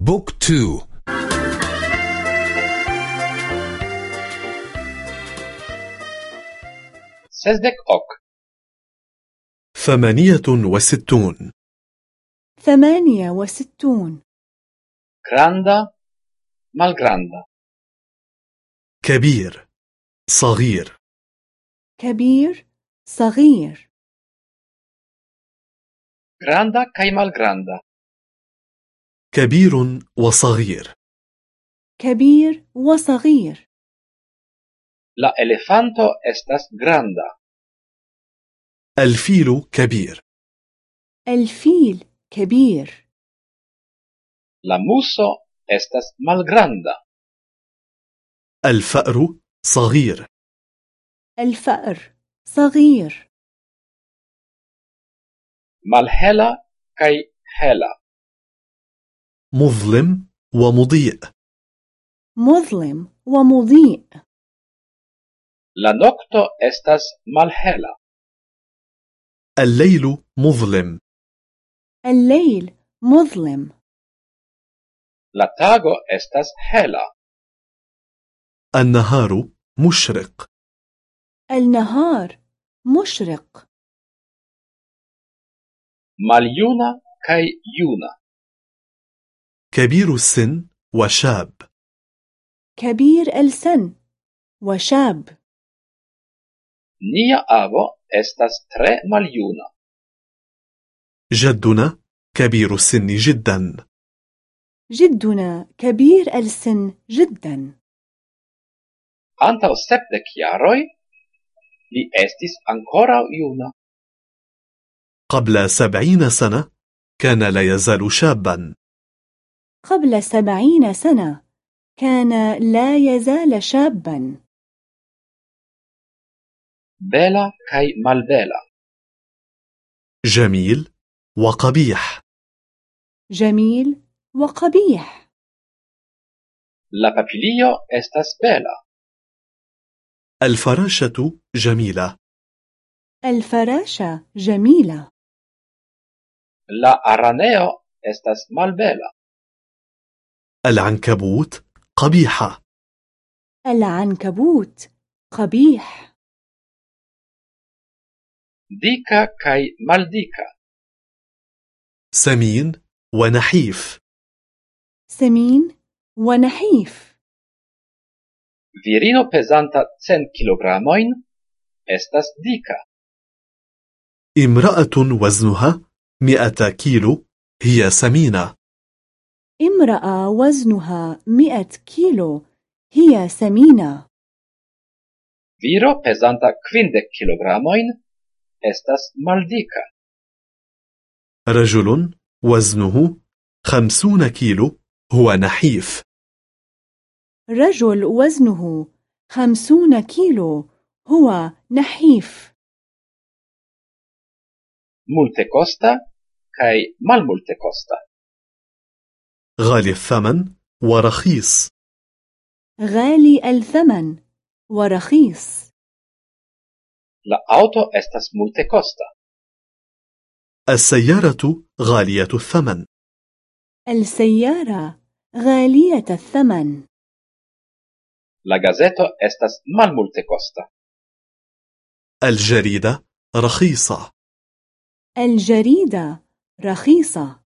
book two. sesdek ok. ثمانية وستون. ثمانية وستون. granda malgranda كبير صغير. كبير صغير. granda kaj malgranda كبير وصغير. كبير وصغير. لا elefanto estas granda. الفيل كبير. الفيل كبير. لا muso estas malgranda. الفأر صغير. الفأر صغير. Malhela kaj hela. مظلم ومضيء مظلم ومضيء La nokto estas malhela. الليل مظلم الليل مظلم La tago estas hela. النهار مشرق النهار مشرق Maljuna kaj juna. كبير السن وشاب. كبير السن وشاب. Nia avo estas tre maljuna. جدنا كبير السن جدا. جدنا كبير السن جدا. Antaŭ sepdek jaroj li estis ankoraŭ juna. قبل سبعين سنة كان لا يزال شابا. قبل سبعين سنة كان لا يزال شابا Bela kaj malbela. جميل وقبيح جميل وقبيح La papilio estas bela. الفراشة جميلة الفراشة جميلة La araneo estas malbela. العنكبوت قبيحة العنكبوت قبيح. Dika kaj maldika. سمين ونحيف. سمين ونحيف. Virino pesanta 100 kilogramojn estas dika. امرأة وزنها مئة كيلو هي سمينة. امرأة وزنها مئة كيلو هي سمينة Viro pesanta 50 kilogramojn estas maldika. رجل وزنه خمسون كيلو هو نحيف رجل وزنه خمسون كيلو هو نحيف Multekosta kaj malmultekosta. غالي الثمن ورخيص. غالي الثمن ورخيص. La auto estas multekosta. السيارة غالية الثمن. السيارة غالية الثمن. La gazeto estas malmultekosta. الجريدة رخيصة. الجريدة رخيصة.